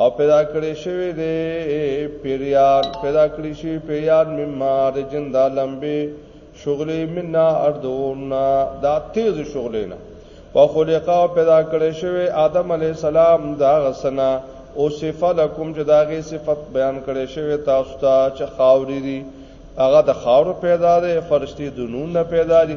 او پیدا کړی شوی دی پیریان پیدا کړی شوی پیریان مما د جن دا لمبه شغلې منا اردورنا دا تیز شغلې نه او خلقا پیدا کړی شوی آدم علی السلام دا غسنا او صفه لکم چې داغه صفت بیان کړی شوی تاسو ته چې خاورې دي هغه د خاور پیدا ده فرشتي د نون نه پیدا دي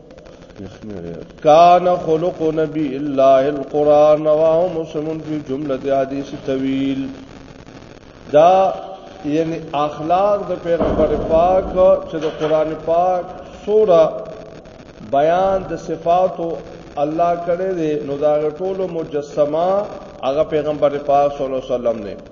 كان خلق نبي الله القرآن رواه مسلم في جملة حديث طويل دا یعنی اخلاق د پیغمبر پاک چې د قران پاک سوره بیان د صفاتو الله کړی دی نو دا ټولو مجسمه هغه پیغمبر پاک صلی الله علیه وسلم نه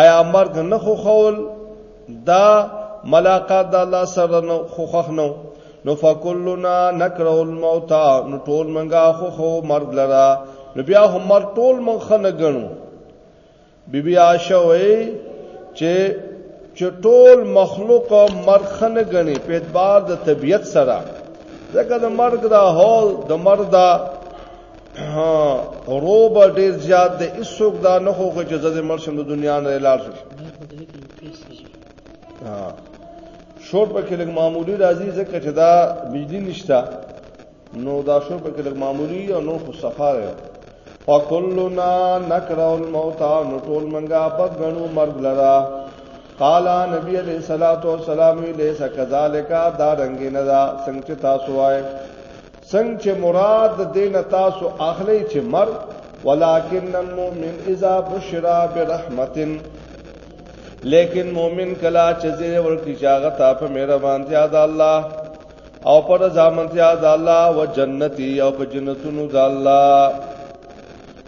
آیا مرګ نه خوخول دا ملاقات د الله سره نو خوخخ نو نو فکلنا نکره الموت نو ټول منګه خوخو مرګ لرا نو بیا هم مر ټول من خنه غنو بیبي عائشه وای چې چې ټول مخلوق مرګ خنه غني په اعتبار د طبیعت سره ځکه د مرګ دا هول د مرګ دا ها روب ډیر زیات دی هیڅوک دا نه خو چې زده مرشم د دنیا نه لاړ شي ها شور په کې لګ معمولی راځي ځکه چې دا بجلی نشته نو دا شور په کې لګ معمولی او نو خو صفا دی فکلنا نکره الموت نو ټول منګه بد غنو مرګ لرا قال نبی علیہ الصلوۃ والسلام لیس کذالک دا رنگ نه دا څنګه تاسو وای څنګه چې مراد دین تاسو اخلي چې مر ولکن المؤمن اذا بشر برحمت لیکن مؤمن کلا چې زیر ورکی چاغه تا په مهربان دی ادا الله او پر ځامن دی ادا الله او جنتی او په جنتونو د الله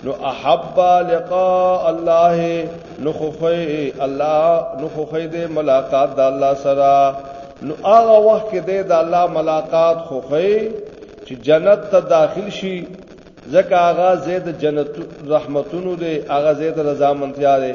نو احب لقاء الله نو خوخی الله نو خوخی دې ملاقات د الله سره نو هغه وخت کې دې د الله ملاقات خوخی چې جنت ته داخل شي ځکه هغه زید جنت رحمتونو دې هغه زید رضا منتیا دې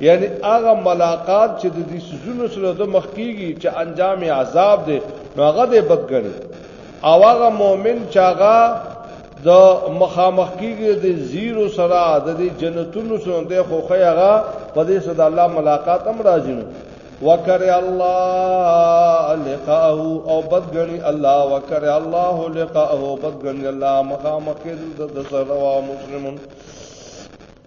یعنی هغه ملاقات چې د دې سيزونو سره د مخ کیږي چې انجام یې عذاب دی نو هغه دې بدګنی او هغه مؤمن چې هغه د مخامخ کیږي د زیرو سره د دې جنتونو سره د خوخه هغه په دې صد الله ملاقات هم راځي وکر الله لقاءه او بدګنی الله وکر الله لقاءه بدګنی الله مخامخ د سره مسلمانانو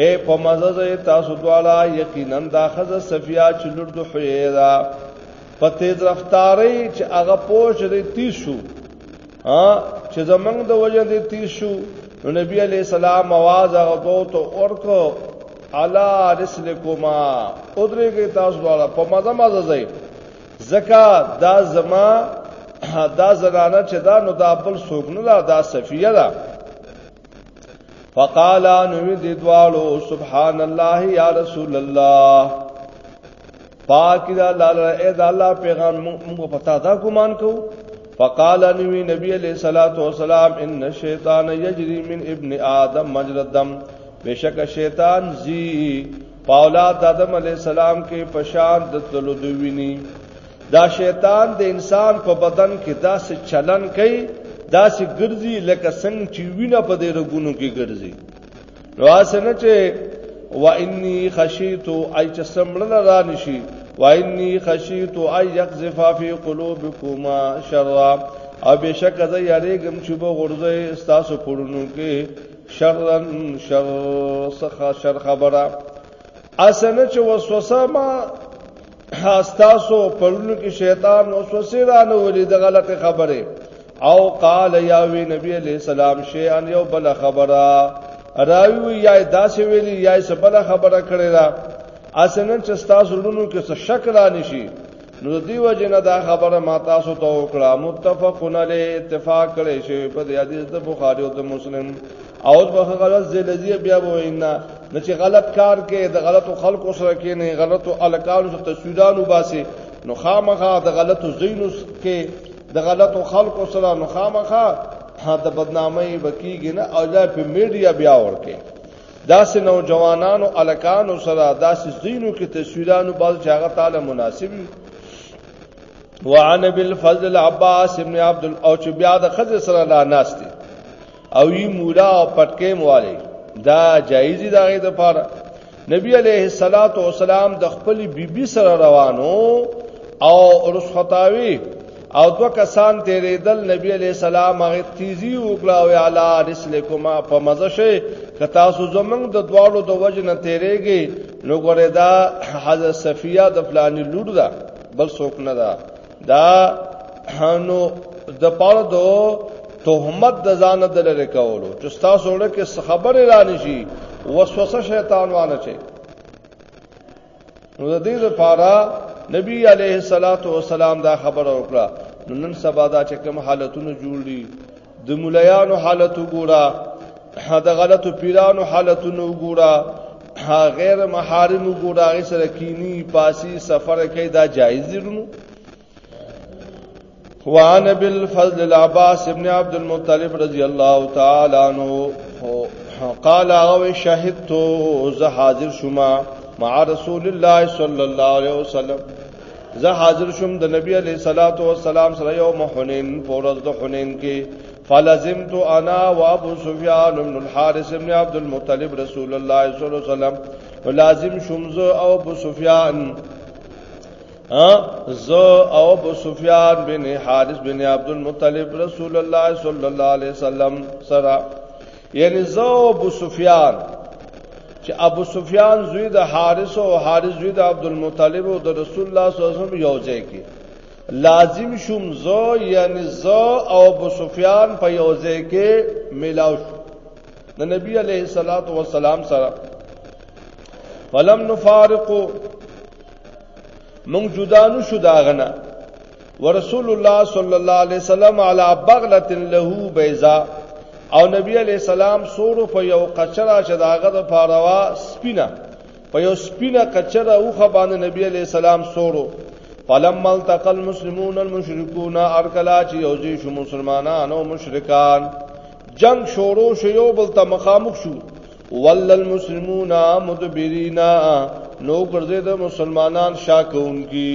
اے په مزه زه تاسو دواړه یقینا دا خزه صفیا چې لور د حیه دا په تیز رفتاری چې هغه پوش دی تیز شو ها چې زمنګ د وجه دی تیز شو نو نبی علی السلام आवाज هغه دوه ته ورکو علا رسلکما ادرېږي تاسو دواړه په مزه مزه زه زکا دا زما دا زنانه چې دا نو دا بل سوګنه دا صفیه ده فقال نو دې دوالو سبحان الله یا رسول الله پاک دا لاله اے دا الله پیغام موږ پتا دا ګمان کو فقال نبی نبی علیہ الصلوۃ والسلام ان الشیطان یجری من ابن آدم مجرى الدم بشک شیطان زی پاولاد آدم علیہ السلام کې پشان د تلو دوینی دا شیطان د انسان په بدن کې داسې چلن کوي داسې ګرځي لکه څنګه چې وینه په دې رګونو کې ګرځي نو اسنه چې و انی خشیت ای چې سمړل را نشي و انی خشیت ای یقذف فی قلوبکما شرا او بشک زه یریګم چې به غرزه تاسو پړونو کې شرن شر سخه شر خبره اسنه چې وسوسه ما تاسو پرونو کې شیطان وسوسه را نه ولې د غلطه خبره او قال یا وی نبی علیہ السلام شی ان یو بل خبره راوی یا داسې ویلی یا سبل خبره کړی دا اسنه چې تاسو لونو کې څه شک را نشي نو دی وجنه دا خبره ما تاسو ته وکړه متفقون علی اتفاق کړي شی په حدیث د بخاری او د مسلم او په غلط ذلذی بیا وینا نه چې غلط کار کې د غلطو خلکو سره کې نه غلطو الکانو سره تصویرانو باسي نو خامخا د غلطو زینو کې د غلطو خلکو سره نو خامخا د بدنامۍ وکیږي نه او دا په میډیا بیا ورکه داسې نوجوانانو الکانو سره داسې زینو کې تصویرانو باز چاغه تعالی مناسب وعن بالفضل العباس ابن عبد الاوچ بیا د خزر سره لا ناشته او یی مولا او پټکې مواله دا جایز دی دغه د پاره نبی علیه الصلاۃ والسلام د خپل بیبي سره روانو او رسختاوی او دو کسان تیرېدل نبی علیہ السلام هغه تیزی وکړه او اعلی رسلکما په مزه شي که تاسو زمنګ د دوالو د وجه نه تیرېږي نو ګوره دا حضرت صفیه د فلانی لور ده بل څوک نه ده دا نو د پاره دو تهمت د ځان د لری کولو چې تاسو له کې خبر را نشي وسوسه شیطان وانه چي نو د دې لپاره نبی علیه الصلاۃ والسلام دا خبره وکړه نن سبا دا چې کوم حالتونه جوړ دي د مولایانو حالت وګوره د غلطو پیرانو حالتونه وګوره غیر محارم وګوره هغه سره کینی پاسی سفر کوي دا جایز دي نو وعن بالفضل العباس ابن عبد المطلب رضی الله تعالی عنہ قال او شهدت ز حاضر شما مع رسول الله صلی الله علیه وسلم زه حاضر شوم د نبی علی صلاتو والسلام سره یو محنین پورز د حنین کې فلزمت انا و ابو سفیان بن الحارث بن عبد المطلب رسول الله صلی الله علیه وسلم لازم شوم زه او ابو سفیان زو او ابو سفیان بن حارث بن عبد المطلب رسول الله صلی الله علیه وسلم سره یعنی زو ابو سفیان چې ابو سفیان زوی د حارث او حارث زوی د عبد المطلب او د رسول الله صلی الله علیه وسلم یو ځای کې لازم شوم زو یعنی زو او ابو سفیان په یو ځای کې ملاو شو د نبی علیه الصلاۃ والسلام سره فلم نفارقو مونږ جدا نو شو داغنه ورسول الله صلی الله علیه وسلم علی بغله له بیضا او نبی علیہ السلام سورو په یو قچرا چې داغه د پاروا سپینه په یو سپینه قچرا اوخه باندې نبی علیہ السلام سورو فلم التقل مسلمون المشركون ارکلا چې یوځي شو مسلمانان او مشرکان جنگ شورو شو یو بل ته مخامخ شو ول المسلمون مدبرینا نو ګرځید مسلمانان شاکونکي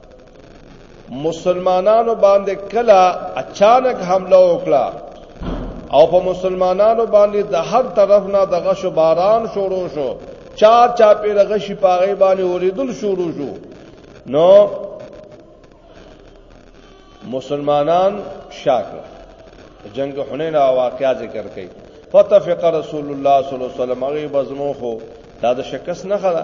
مسلمانانو باندې کله اچانک حمله وکړه او په مسلمانانو باندې د هر طرف نه د غش باران شروع شو چار چا په لغش پاغه باندې اوریدل شروع شو نو مسلمانان شاکر جنگ حنین واقعا ذکر کړي فتفق رسول الله صلی الله علیه وسلم هغه بزمو خو دا د شکست نه خلا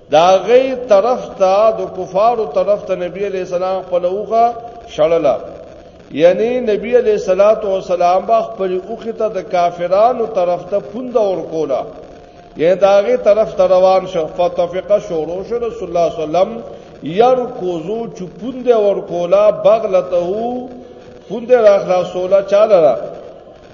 دا غي طرف ته د کفارو طرف ته نبی علی السلام خپل اوخه شړله یعنی نبی علی صلوات و سلام با خپل اوخه ته د کافرانو طرف ته پوند اور کولا یعنی دا غي طرف ته روان شو فتفقه شورو شو رسول الله صلی الله علیه وسلم ير کوزو چپوند اور کولا بغلته پوند را خلاصولا چاله را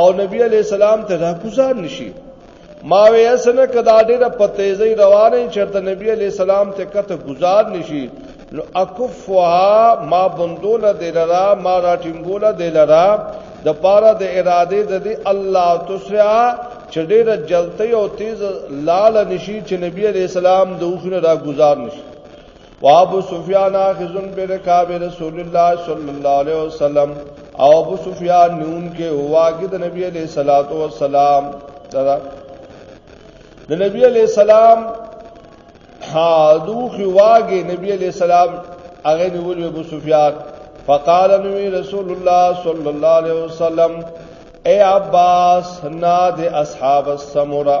او نبی علی السلام ته دا کوزار نشي ما وې اسنه کدا ډېر په تیزی روانه چرته نبی علی السلام ته کته گزار نشي نو اکفها ما بندول دلرا ما راټینګول دلرا د پاره د اراده د دی الله تسرع چې ډېر جلتی او تیز لال نشي چې نبی علی السلام د اوخنه را گزار نشي وابو سفیان اخذن برکاب رسول الله صلی الله علیه وسلم او ابو سفیان نون کې واګه د نبی علیہ الصلات والسلام دا د نبی علیہ السلام ها دوخ واګه نبی علیہ السلام هغه نیول ابو سفیان فقال نبی رسول الله صلی الله علیه وسلم اے عباس ناد اصحاب السمرہ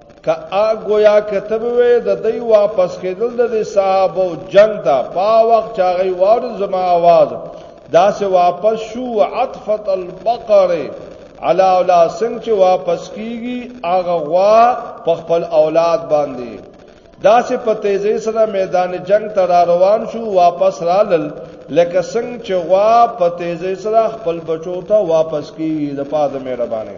که اګویا کتب وې د دې واپس کېدل د صحابه جنگ دا په وخت چاغي وار زما आवाज دا سه واپس شو عطفت البقره علا اولا سنگ چې واپس کیږي هغه غوا په خپل اولاد باندې دا سه په تیزی سره میدان جنگ ته را روان شو واپس رالل لکه سنگ چې غوا په تیزی سره خپل بچو ته واپس کیږي د پاده مهرباني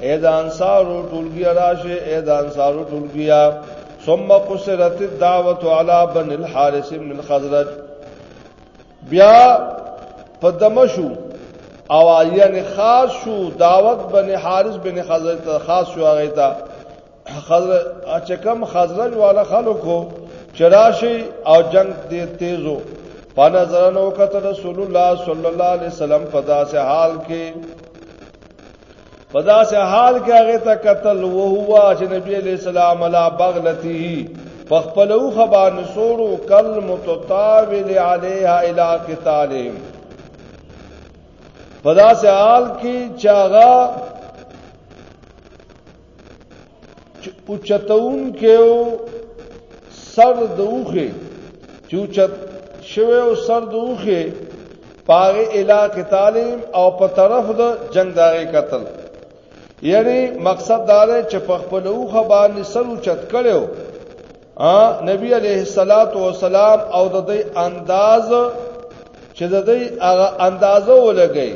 اے د انصارو ټولګي راشه اے د انصارو ټولګیا ثم قصرت الدعوه علی بن الحارث من الخزرج بیا په دمشو او یعنی خاص شو دعوت بن حارث بن خزرج ته خاص شو هغه ته خزرج چې کم خزرج والا خلکو چراشی او جنگ دې تیزو فنظرن وکړه رسول الله صلی الله علیه وسلم په داسې حال کې په داسې حال کې هغه ته قتل او هوا چې نبی علیہ السلام لا بغلته فخپلو خبان سورو کل متطاول علیها الی قتالهم په داسې حال کې چې هغه چې اوچتون کې او سر دوخه چې اوچت شوه او سر دوخه پاره علاقه تعلیم او په طرف د جنگداري قتل یعنی مقصد دا دی چې په خپل اوخه باندې سر اوچت کړو نبی علیه الصلاۃ والسلام او د دې انداز چې د دې هغه اندازو ولګي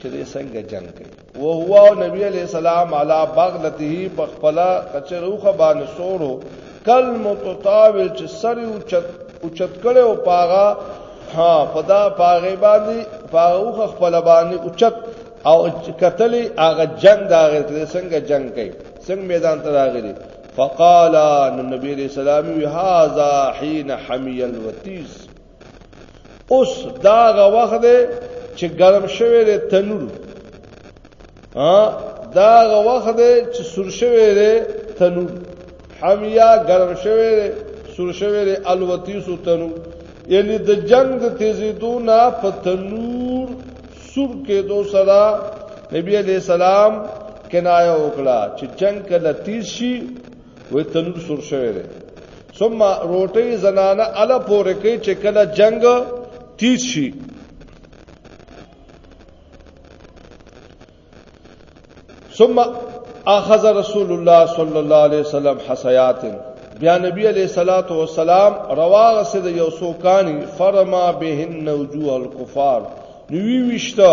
چې دې څنګه جنگ کوي او هو او نبی علیہ السلام علی بغلته په خپل کچروخه باندې سورو کل متطاول چې سر او چت او چت کړي او پاغا ها پدا پاغه باندې پاغه خپل باندې او چت او قتل هغه جنگ دا غیر څنګه جنگ کوي څنګه میدان ته راغلي فقال نبی علیہ السلام هذا حين حمي الوتيس اوس دا غا وخت دی چې ګرم شوی دی تنور ها دا غا وخت دی چې سور شوی دی تنور حمیا ګرم شوی دی سور شوی دی الوتی سو تنور یعنی د جنگ د تیزیدو نه په تنور سور کې دو صدا نبی علیہ السلام کنایه وکړه چې جنگ کله تیز شي وې تنور سور شوی دی ثم روټي زنانه الا پورې کې چې کله جنگ تیز شي ثم اخذ رسول الله صلی الله علیه وسلم حسیات بیا نبی علیہ الصلات والسلام رواغ سید یو سوکانی فرما بهن وجوه الكفار نوی وشتا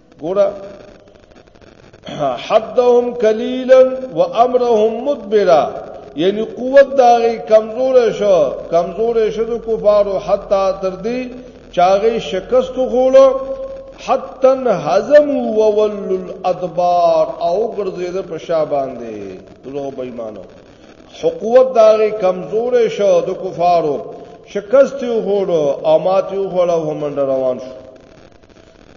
ګوره حدهم قليلا وامرهم مدبرا یعنی قوت داغي کمزور شو کمزور شو د کفارو حتا تر دې چاغي شکست غولو حتا هزم وول الادبار او ګرځید په شا باندې دغه بېمانو حقوق داغي کمزور شو د کفارو شکست یو هوړو او مات یو هوړو هم روان شو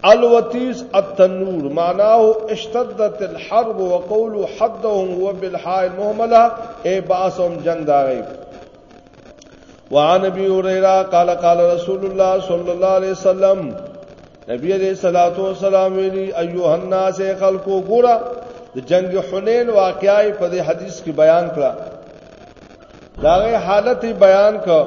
الوتیس التنور معناه اشتدت الحرب وقول حدهم هو بالحاء المهمله اي باسم جنگ داغي وعن ابي هريره قال قال رسول الله صلى الله عليه وسلم نبی علیہ الصلوۃ والسلام ویلی ایها الناس خلقو ګورا د جنگ حنین واقعای په دې حدیث کې بیان کړه داغه حالت بیان کړه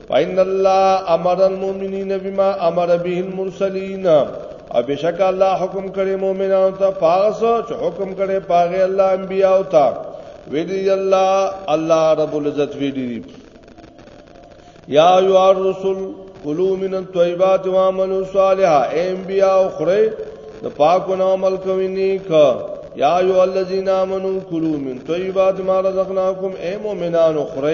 فإن الله امر المؤمنین بما امر به المرسلین او بشک الله حکم کړي مؤمنانو ته پاس چې حکم کړي پاغه الله انبیاء او تا ویلی الله الله رب العزت ویلی یا ایو الرسل کلو من الطیبات وعملوا صالحا انبیاء خره د پاکو نو عمل کوي نیک یا ایو الذین آمنو کلو من طیبات ما رزقناکم اے مؤمنانو خره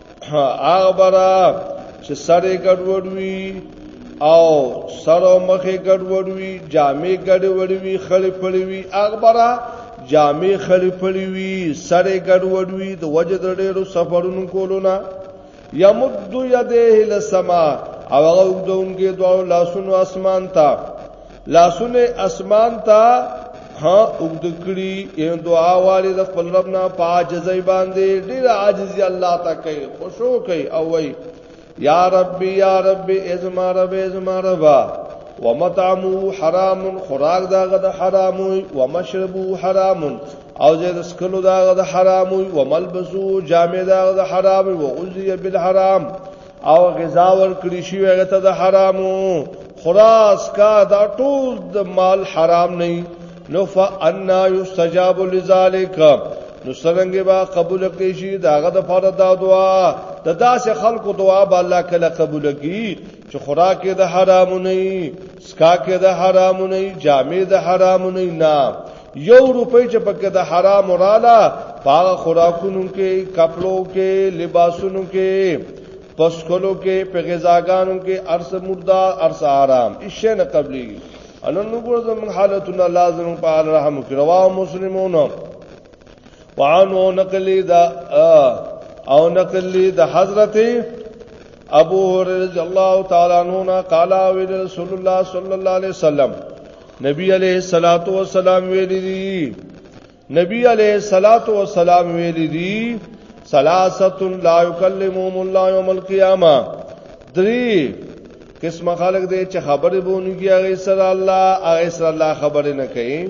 هغه برا چې سره ګډوډ وي او سره مخه ګډوډ وي جامې ګډوډ وي خړې پړې وي هغه برا جامې خړې پړې وي سره ګډوډ وي د وجه د ډېرو سفرونو کولو نه یمد یده لسما او هغه وګدونګي دوه لاسونو اسمان ته لاسونه اسمان ته ها وګد کړی یو دعا والي د خپل رب نه پاجزای باندې ډیر عاجزي الله تا کوي خوشو کوي او وای یا ربي یا ربي ازما رب ازما رب ومطعمو حرام خوراک داغه د حرام او مشربو حرام او زه د سکلو داغه د حرام او ملبسو جامې داغه د حرام او غزي بالحرام او غذا ور کړی شي هغه ته د حرامو خلاص کا دا ټول د مال حرام نه نو فانا یستجاب لذالک نو څنګه با قبول کړي شي داغه د فاره دا دعا د داسې خلکو دعا به الله کله قبول کړي چې خوراک د حرام نه سکا کې د حرامو نه جامې د حرامو نه نه یو روپۍ چې پکې د حرام رااله پاغه خوراکونو کې کپلو کې لباسونو کې پسکلو کې په غذاګانو کې ارس مردا ارس آرام ایشه نه قبلي انن نګور زمون حالتونه لازم په رحم کې رواه مسلمونو وعنو نقلی دا او نقلی دا حضرت ابو هريره رضی الله تعالی عنہ قال رسول الله صلی الله علیه وسلم نبی علیہ الصلات والسلام ویلی دی نبی علیہ الصلات والسلام ویلی دی ثلاثه لا یکلمهم الله یوم القیامه دری قسم خلق دی چې خبرې بونږي هغه سره الله هغه سره الله خبرې نه کوي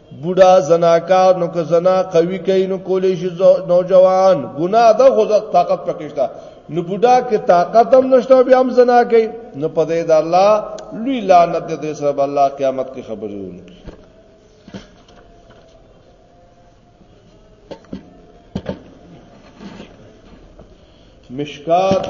بوډا زناکار نو که زنا قوي کوي نو کولې شي نوجوان ګناه ده خو طاقت پکښتا نو بوډا کې طاقت هم نشته بیا هم زنا کوي نو په دې د الله لوی لعنت دې سره الله قیامت کې خبرې ونی مشکات